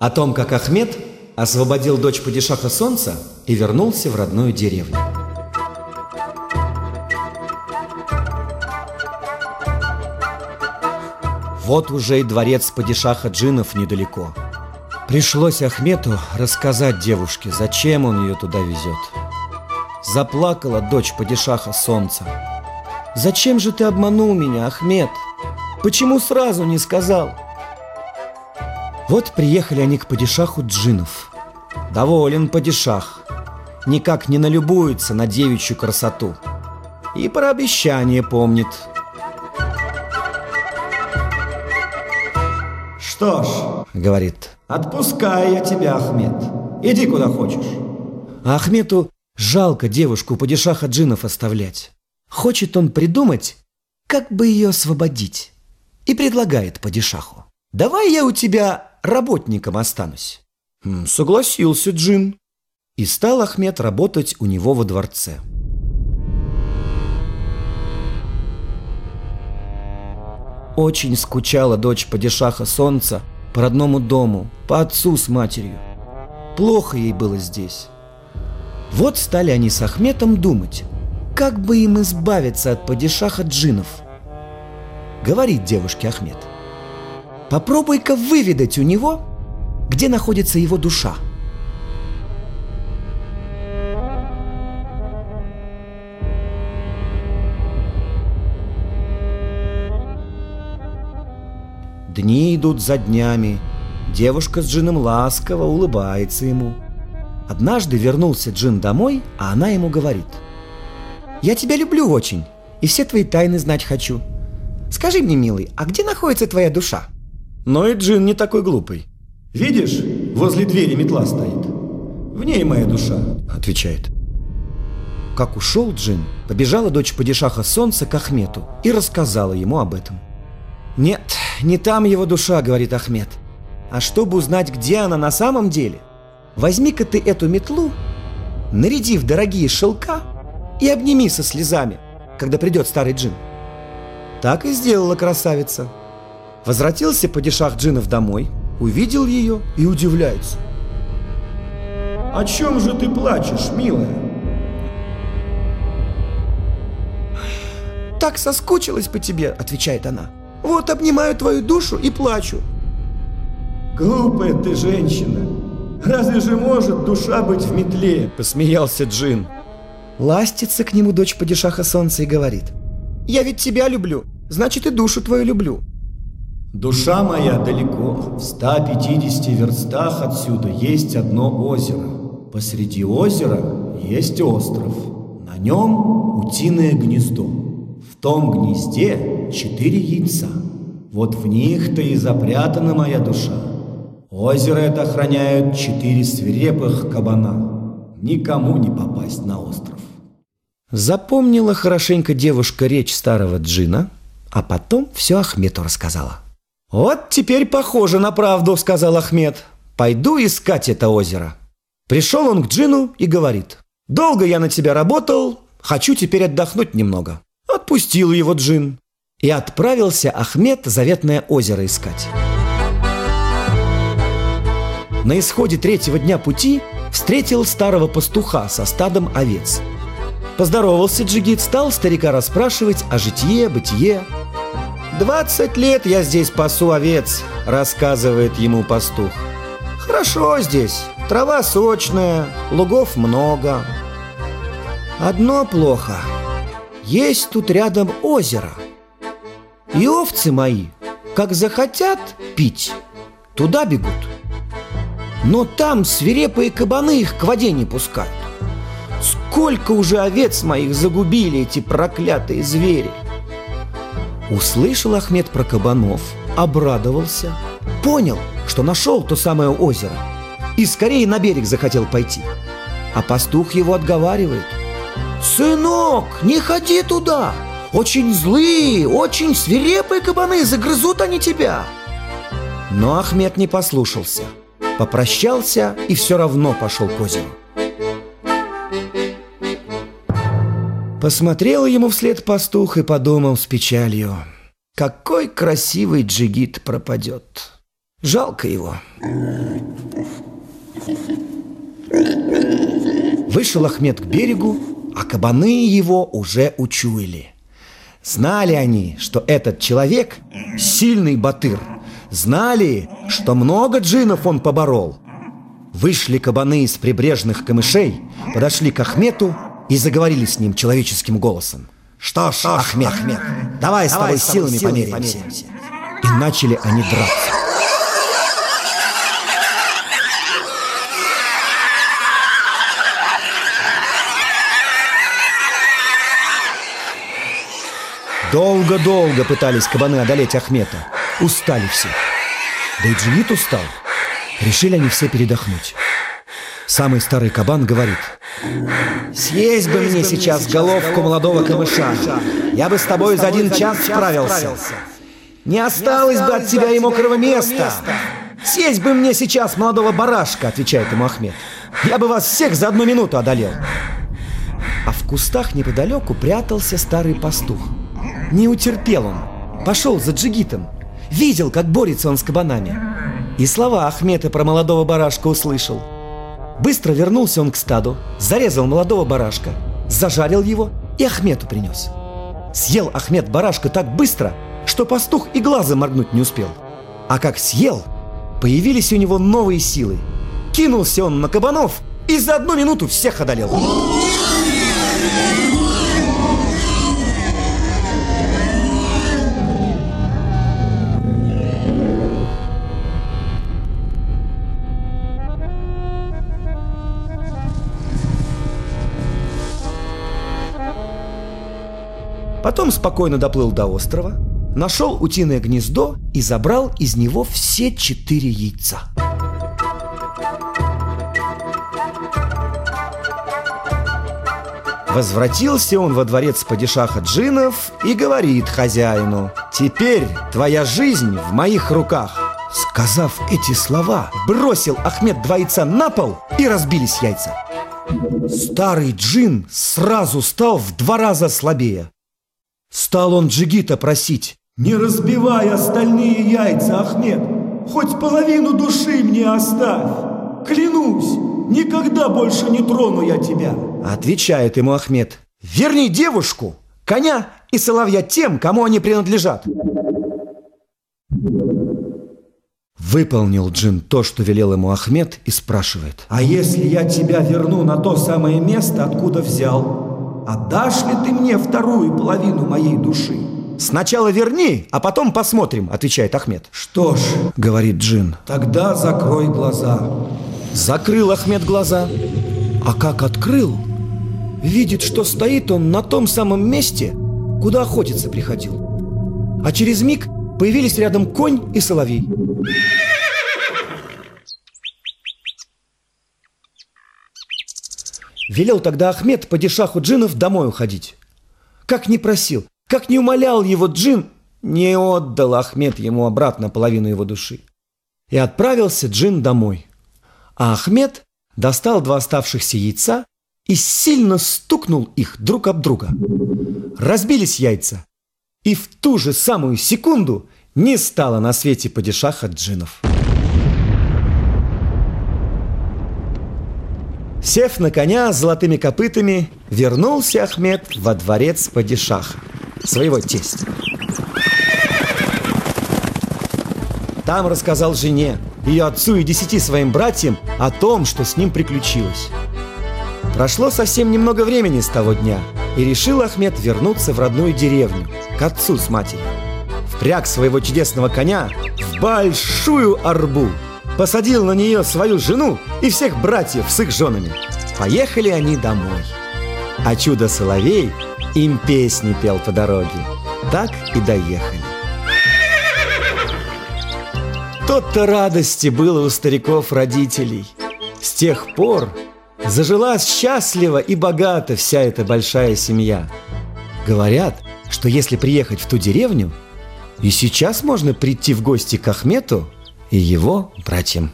О том, как Ахмед освободил дочь падишаха солнца и вернулся в родную деревню. Вот уже и дворец падишаха джинов недалеко. Пришлось Ахмету рассказать девушке, зачем он ее туда везет. Заплакала дочь падишаха солнца. «Зачем же ты обманул меня, Ахмед? Почему сразу не сказал?» Вот приехали они к падишаху джинов. Доволен падишах. Никак не налюбуется на девичью красоту. И про обещание помнит. «Что ж, — говорит, — отпускай я тебя, Ахмед. Иди куда хочешь». А Ахмету жалко девушку падишаха джинов оставлять. Хочет он придумать, как бы ее освободить. И предлагает падишаху. «Давай я у тебя работником останусь». Согласился Джин. И стал Ахмед работать у него во дворце. Очень скучала дочь падишаха солнца по родному дому, по отцу с матерью. Плохо ей было здесь. Вот стали они с Ахметом думать, как бы им избавиться от падишаха джинов. Говорит девушке Ахмед – Попробуй-ка выведать у него, где находится его душа. Дни идут за днями. Девушка с Джином ласково улыбается ему. Однажды вернулся Джин домой, а она ему говорит. «Я тебя люблю очень, и все твои тайны знать хочу. Скажи мне, милый, а где находится твоя душа?» Но и Джин не такой глупый. «Видишь, возле двери метла стоит. В ней моя душа», — отвечает. Как ушел Джин, побежала дочь падишаха солнца к Ахмету и рассказала ему об этом. «Нет, не там его душа», — говорит Ахмед. «А чтобы узнать, где она на самом деле, возьми-ка ты эту метлу, наряди в дорогие шелка и обними со слезами, когда придет старый Джин». Так и сделала красавица — Возвратился падишах джинов домой, увидел ее и удивляется. «О чем же ты плачешь, милая?» «Так соскучилась по тебе», — отвечает она. «Вот обнимаю твою душу и плачу». «Глупая ты женщина! Разве же может душа быть в метле?» — посмеялся Джин. Ластится к нему дочь падишаха солнца и говорит. «Я ведь тебя люблю, значит и душу твою люблю. Душа моя далеко, в 150 верстах отсюда есть одно озеро. Посреди озера есть остров. На нем утиное гнездо. В том гнезде четыре яйца. Вот в них-то и запрятана моя душа. Озеро это охраняют четыре свирепых кабана. Никому не попасть на остров. Запомнила хорошенько девушка речь старого джина, а потом все Ахмету рассказала. «Вот теперь похоже на правду», — сказал Ахмед. «Пойду искать это озеро». Пришел он к Джину и говорит. «Долго я на тебя работал, хочу теперь отдохнуть немного». Отпустил его Джин. И отправился Ахмед заветное озеро искать. На исходе третьего дня пути встретил старого пастуха со стадом овец. Поздоровался Джигит, стал старика расспрашивать о житье, бытие, «Двадцать лет я здесь пасу овец», — рассказывает ему пастух. «Хорошо здесь, трава сочная, лугов много. Одно плохо. Есть тут рядом озеро. И овцы мои, как захотят пить, туда бегут. Но там свирепые кабаны их к воде не пускают. Сколько уже овец моих загубили эти проклятые звери!» Услышал Ахмед про кабанов, обрадовался, понял, что нашел то самое озеро и скорее на берег захотел пойти. А пастух его отговаривает. «Сынок, не ходи туда! Очень злые, очень свирепые кабаны, загрызут они тебя!» Но Ахмед не послушался, попрощался и все равно пошел к озеру. Посмотрел ему вслед пастух и подумал с печалью. Какой красивый джигит пропадет. Жалко его. Вышел Ахмед к берегу, а кабаны его уже учуяли. Знали они, что этот человек – сильный батыр. Знали, что много джинов он поборол. Вышли кабаны из прибрежных камышей, подошли к Ахмету и заговорили с ним человеческим голосом. «Что ж, Ахмед, Ахмед давай, давай с тобой силами, силами померимся». померимся. И начали они драться. Долго-долго пытались кабаны одолеть Ахмета. Устали все. Да и Джигит устал. Решили они все передохнуть. Самый старый кабан говорит Съесть бы мне сейчас головку молодого камыша. Я бы с тобой за один час справился. Не осталось бы от тебя и мокрого места. Съесть бы мне сейчас молодого барашка, отвечает ему Ахмед. Я бы вас всех за одну минуту одолел А в кустах неподалеку прятался старый пастух. Не утерпел он. Пошел за джигитом. Видел, как борется он с кабанами. И слова Ахмета про молодого барашка услышал Быстро вернулся он к стаду, зарезал молодого барашка, зажарил его и Ахмету принес. Съел Ахмед барашка так быстро, что пастух и глаза моргнуть не успел. А как съел, появились у него новые силы. Кинулся он на кабанов и за одну минуту всех одолел. Потом спокойно доплыл до острова, нашел утиное гнездо и забрал из него все четыре яйца. Возвратился он во дворец падишаха джинов и говорит хозяину «Теперь твоя жизнь в моих руках». Сказав эти слова, бросил Ахмед два яйца на пол и разбились яйца. Старый джин сразу стал в два раза слабее. Стал он Джигита просить. «Не разбивай остальные яйца, Ахмед! Хоть половину души мне оставь! Клянусь, никогда больше не трону я тебя!» Отвечает ему Ахмед. «Верни девушку, коня и соловья тем, кому они принадлежат!» Выполнил Джин то, что велел ему Ахмед, и спрашивает. «А если я тебя верну на то самое место, откуда взял?» Отдашь ли ты мне вторую половину моей души? Сначала верни, а потом посмотрим, отвечает Ахмед. Что ж, говорит Джин, тогда закрой глаза. Закрыл Ахмед глаза. А как открыл, видит, что стоит он на том самом месте, куда охотиться приходил. А через миг появились рядом конь и соловей. Велел тогда Ахмед падишаху джинов домой уходить. Как не просил, как не умолял его джин, не отдал Ахмед ему обратно половину его души. И отправился джин домой. А Ахмед достал два оставшихся яйца и сильно стукнул их друг об друга. Разбились яйца. И в ту же самую секунду не стало на свете падишаха джинов. Сев на коня с золотыми копытами, вернулся Ахмед во дворец падишаха, своего тестя. Там рассказал жене, ее отцу и десяти своим братьям о том, что с ним приключилось. Прошло совсем немного времени с того дня, и решил Ахмед вернуться в родную деревню, к отцу с матерью. Впряг своего чудесного коня в большую арбу – посадил на нее свою жену и всех братьев с их женами. Поехали они домой. А чудо-соловей им песни пел по дороге. Так и доехали. Тот-то радости было у стариков-родителей. С тех пор зажила счастливо и богато вся эта большая семья. Говорят, что если приехать в ту деревню, и сейчас можно прийти в гости к Ахмету – и его братьям.